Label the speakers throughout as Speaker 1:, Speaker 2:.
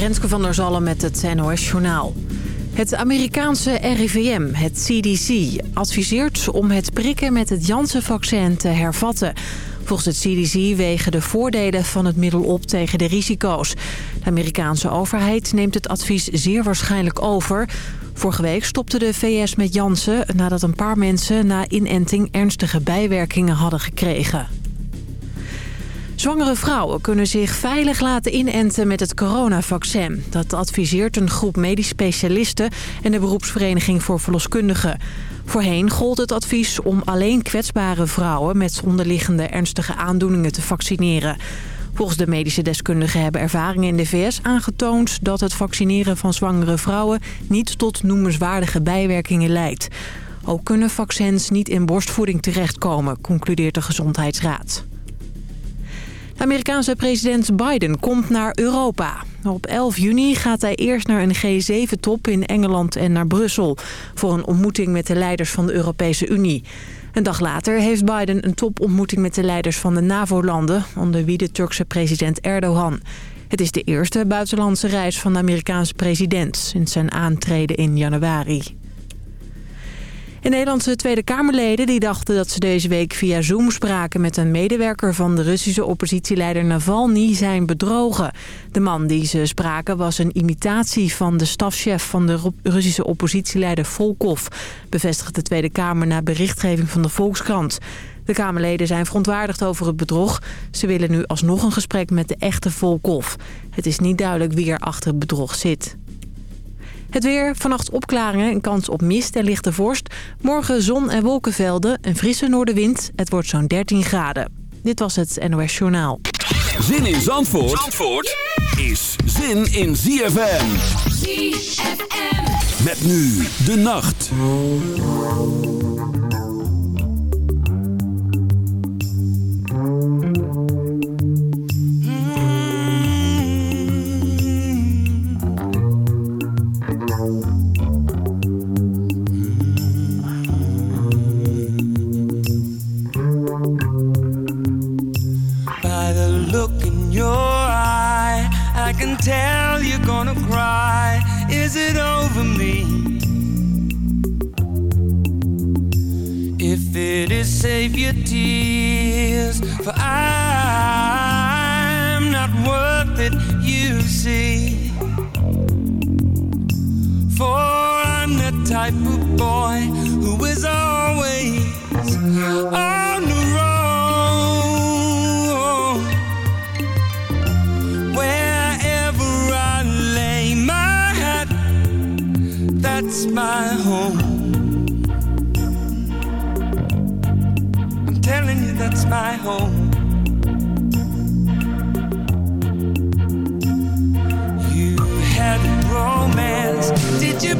Speaker 1: Renske van der Zallen met het NOS Journaal. Het Amerikaanse RIVM, het CDC, adviseert om het prikken met het Janssen-vaccin te hervatten. Volgens het CDC wegen de voordelen van het middel op tegen de risico's. De Amerikaanse overheid neemt het advies zeer waarschijnlijk over. Vorige week stopte de VS met Janssen nadat een paar mensen na inenting ernstige bijwerkingen hadden gekregen. Zwangere vrouwen kunnen zich veilig laten inenten met het coronavaccin. Dat adviseert een groep medisch specialisten en de beroepsvereniging voor verloskundigen. Voorheen gold het advies om alleen kwetsbare vrouwen met onderliggende ernstige aandoeningen te vaccineren. Volgens de medische deskundigen hebben ervaringen in de VS aangetoond dat het vaccineren van zwangere vrouwen niet tot noemenswaardige bijwerkingen leidt. Ook kunnen vaccins niet in borstvoeding terechtkomen, concludeert de Gezondheidsraad. Amerikaanse president Biden komt naar Europa. Op 11 juni gaat hij eerst naar een G7-top in Engeland en naar Brussel... voor een ontmoeting met de leiders van de Europese Unie. Een dag later heeft Biden een topontmoeting met de leiders van de NAVO-landen... onder wie de Turkse president Erdogan. Het is de eerste buitenlandse reis van de Amerikaanse president... sinds zijn aantreden in januari. De Nederlandse Tweede Kamerleden die dachten dat ze deze week via Zoom spraken met een medewerker van de Russische oppositieleider Navalny zijn bedrogen. De man die ze spraken was een imitatie van de stafchef van de Russische oppositieleider Volkov, bevestigt de Tweede Kamer na berichtgeving van de Volkskrant. De Kamerleden zijn verontwaardigd over het bedrog. Ze willen nu alsnog een gesprek met de echte Volkov. Het is niet duidelijk wie er achter het bedrog zit. Het weer, vannacht opklaringen, een kans op mist en lichte vorst. Morgen zon en wolkenvelden, een frisse noordenwind. Het wordt zo'n 13 graden. Dit was het NOS Journaal.
Speaker 2: Zin in Zandvoort, Zandvoort is zin in ZFM. ZFM. Met nu de nacht.
Speaker 3: Save your tears, for I'm not worth it, you see. Home. You had romance, did you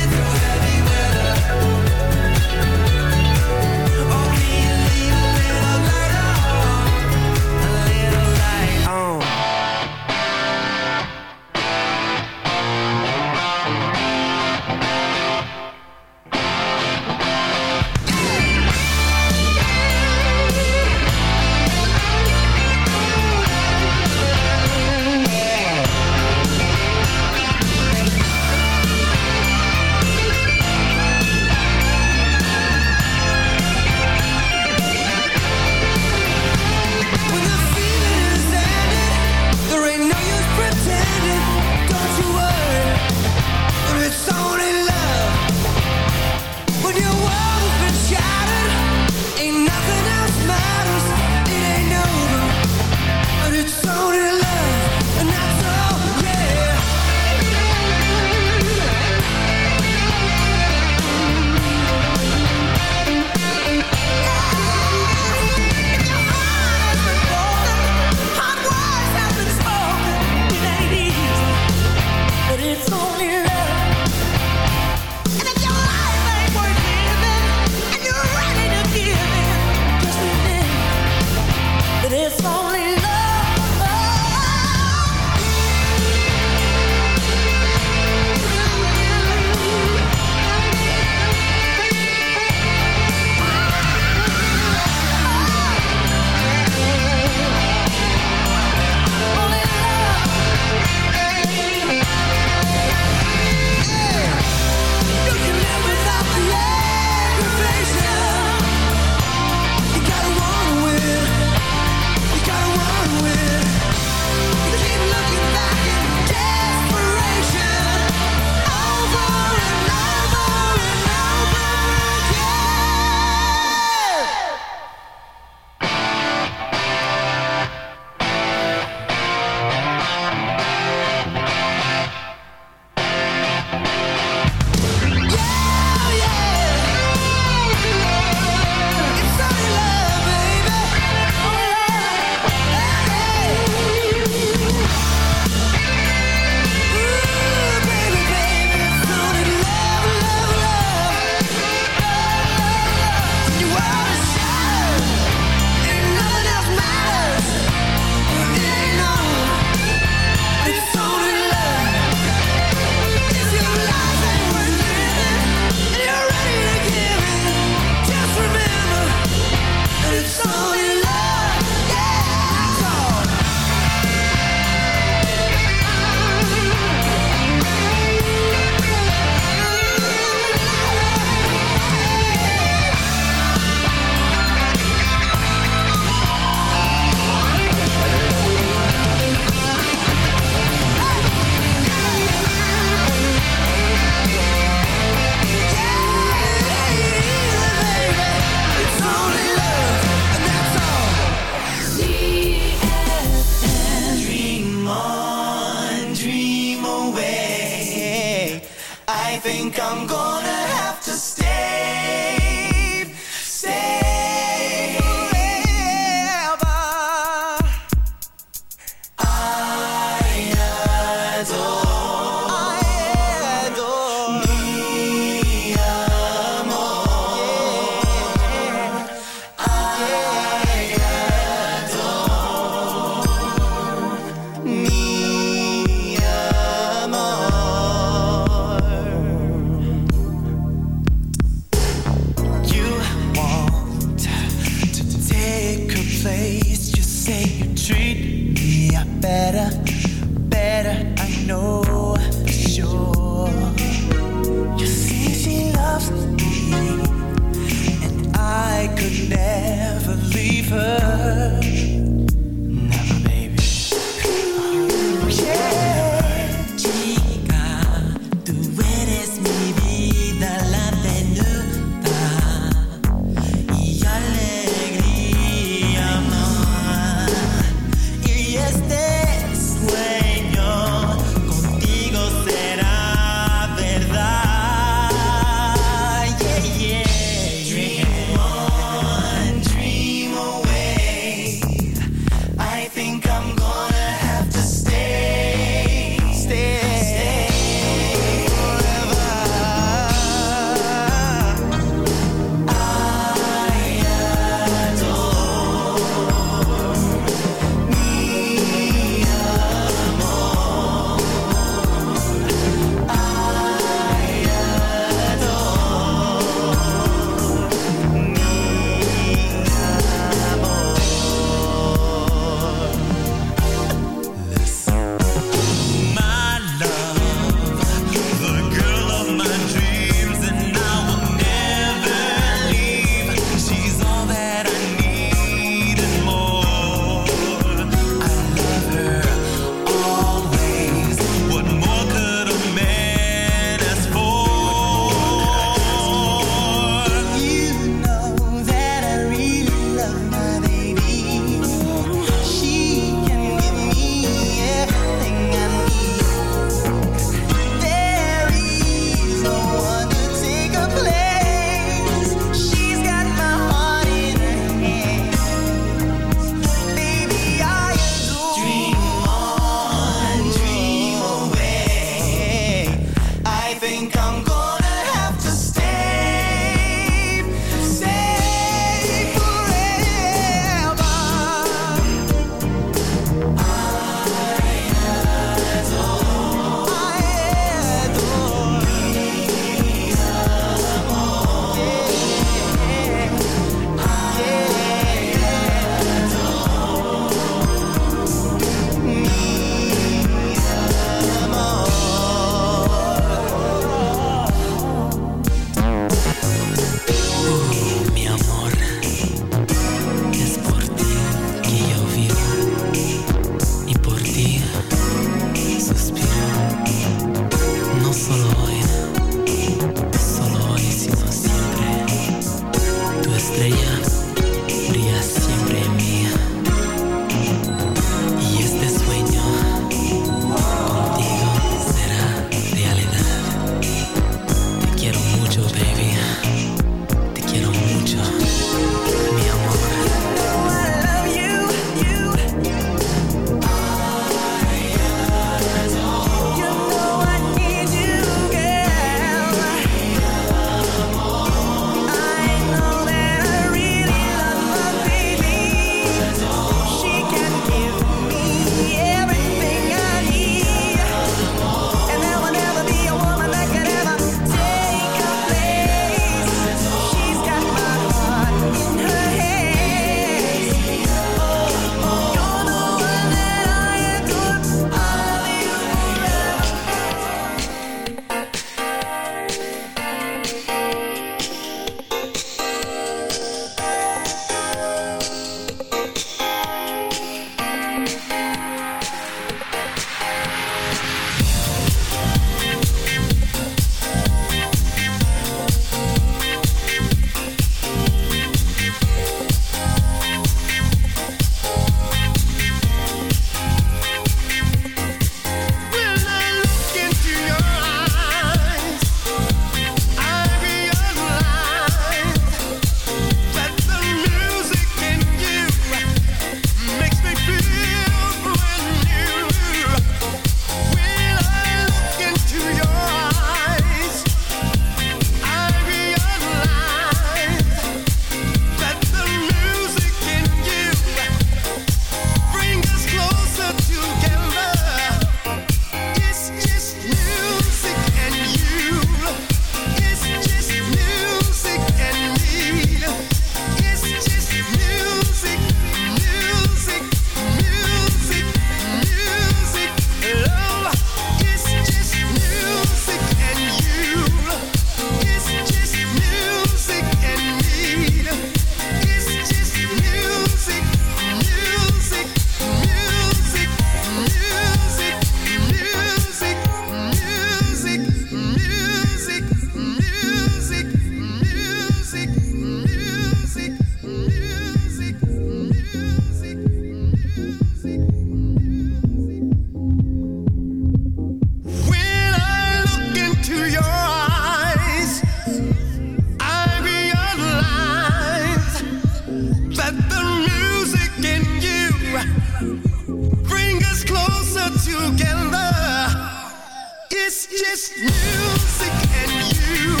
Speaker 4: just music
Speaker 5: and you.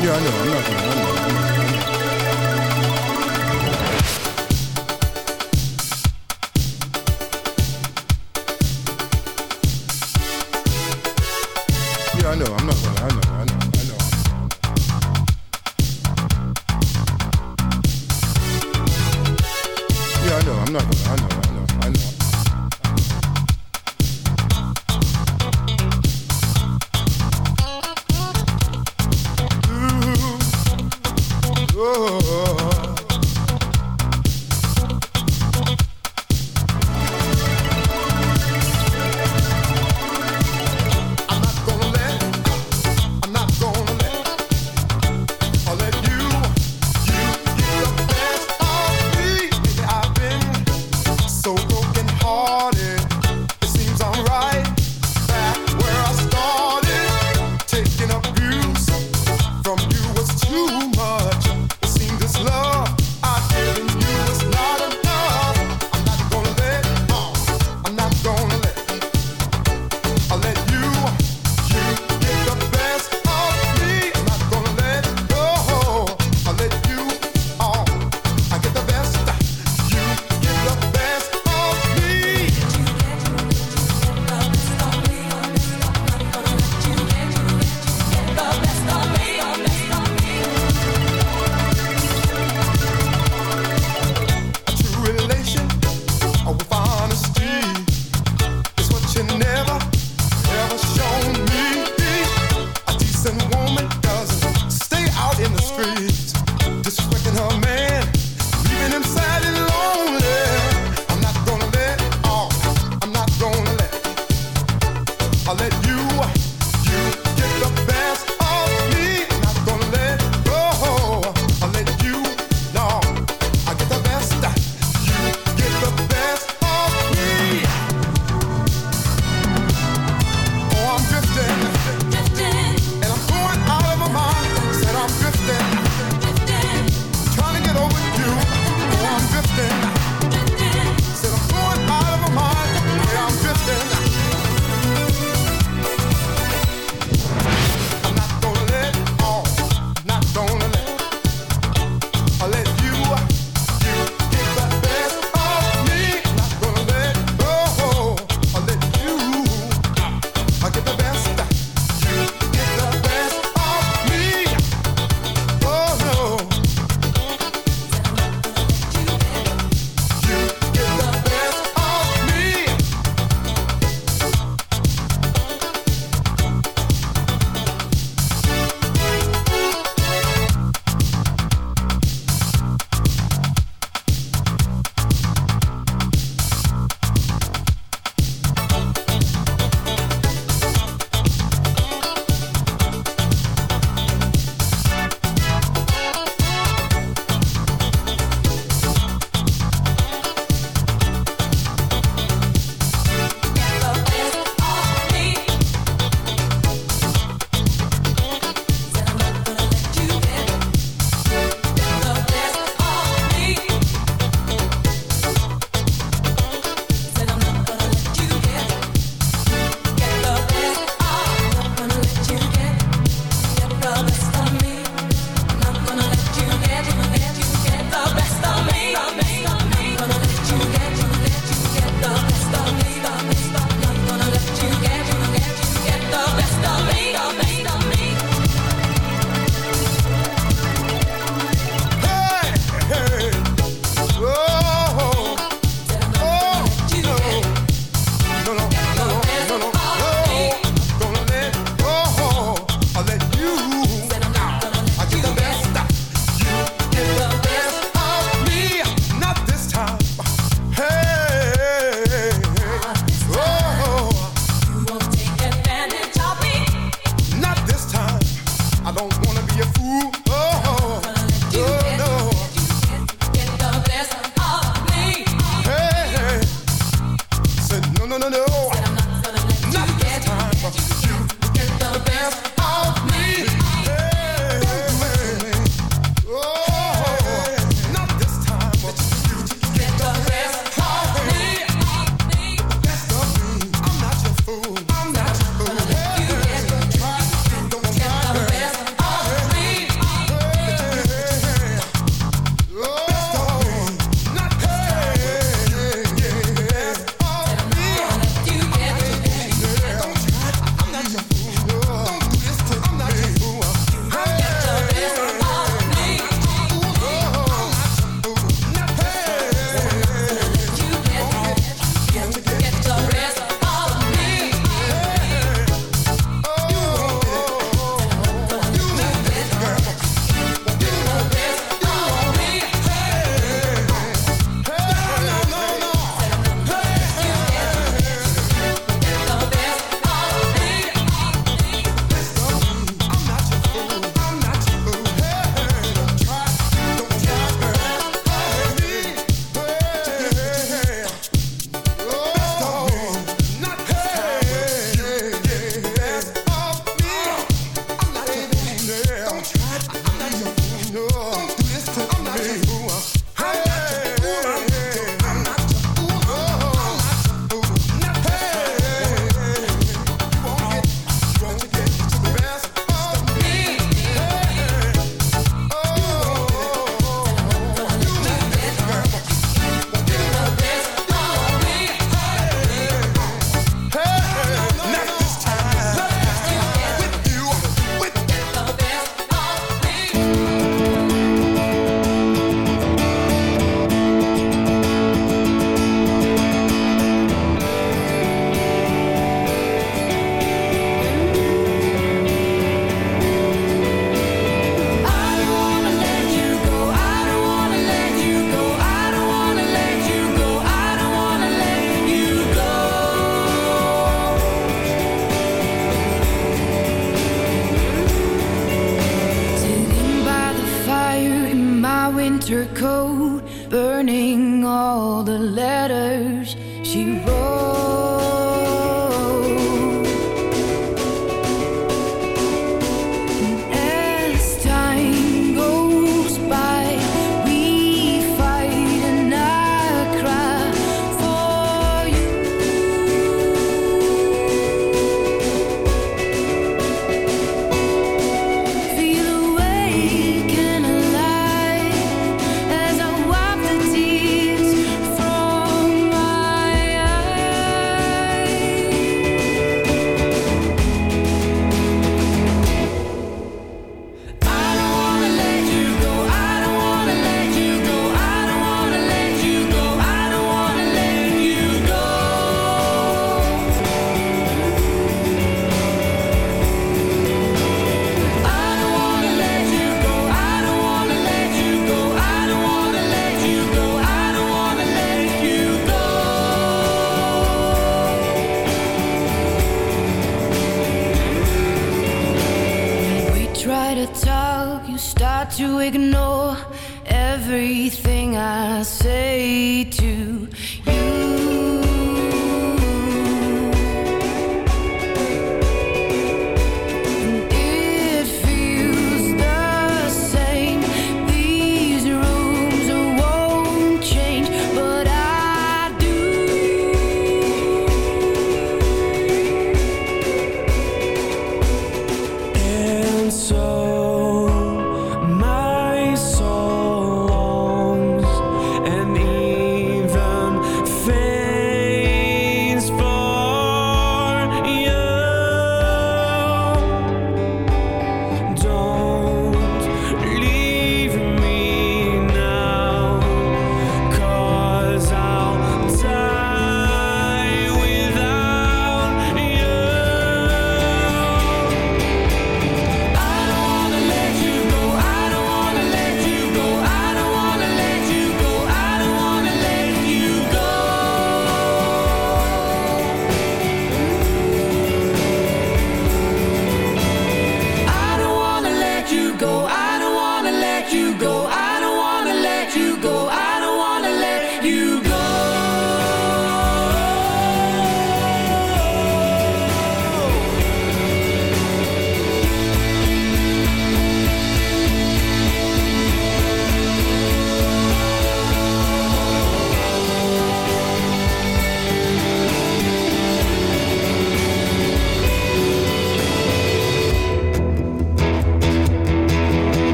Speaker 5: 依然在咱们这儿等着你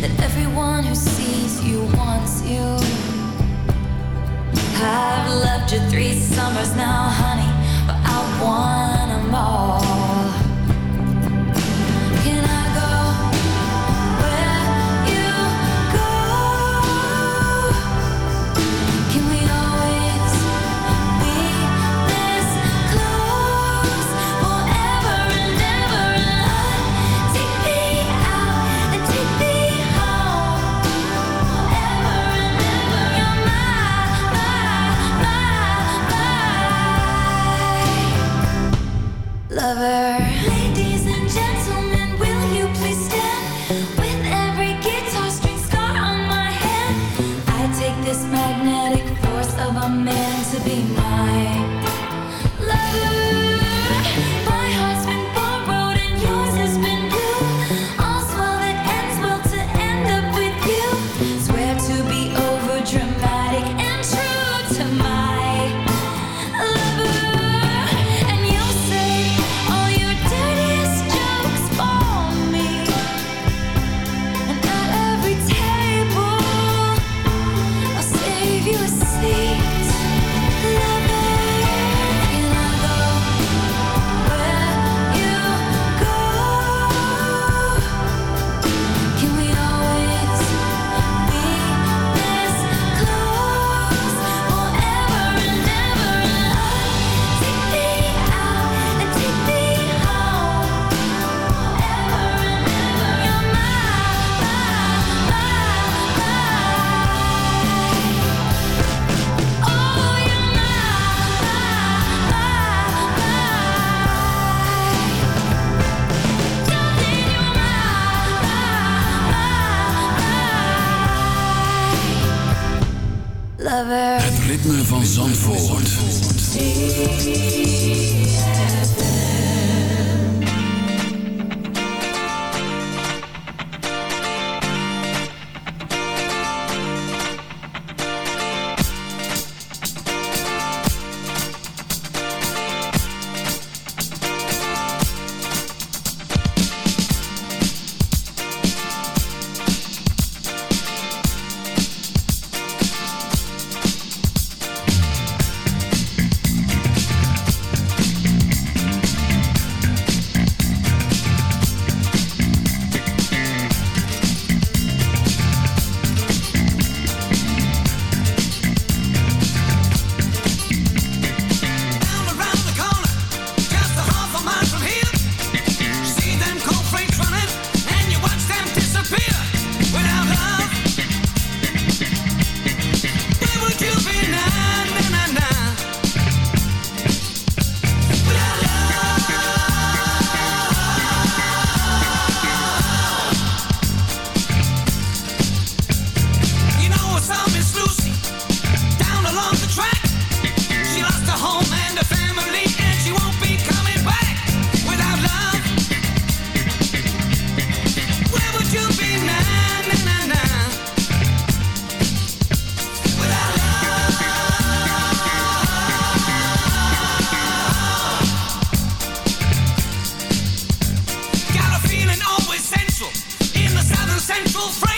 Speaker 5: that
Speaker 6: everyone who sees you wants you. I've loved you three summers now, honey.
Speaker 3: people, Frank.